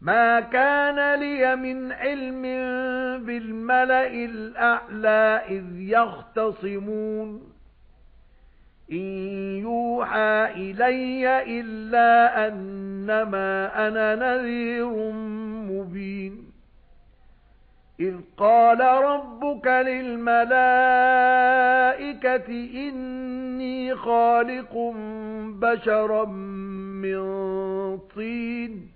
مَا كَانَ لِيَ مِنْ عِلْمٍ بِالْمَلَإِ الْأَعْلَى إِذْ يَخْتَصِمُونَ إِن يُوحَى إِلَيَّ إِلَّا أَنَّمَا أَنَا نَذِيرٌ مُبِينٌ إِذْ قَالَ رَبُّكَ لِلْمَلَائِكَةِ إِنِّي خَالِقٌ بَشَرًا مِنْ طِينٍ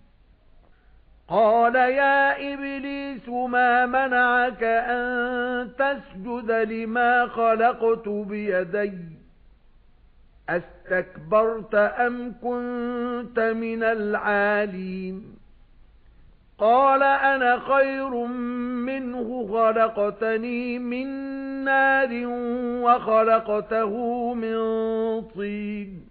قَالَ يَا إِبْلِيسُ مَا مَنَعَكَ أَن تَسْجُدَ لِمَا خَلَقْتُ بِيَدَيَّ أَسْتَكْبَرْتَ أَمْ كُنتَ مِنَ الْعَالِينَ قَالَ أَنَا خَيْرٌ مِنْهُ خَلَقْتَنِي مِنْ نَارٍ وَخَلَقْتَهُ مِنْ طِينٍ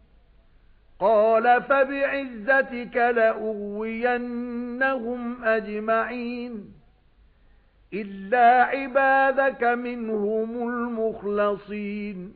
قَالَ فَبِعِزَّتِكَ لَأُغْوِيَنَّهُمْ أَجْمَعِينَ إِلَّا عِبَادَكَ مِنْهُمُ الْمُخْلَصِينَ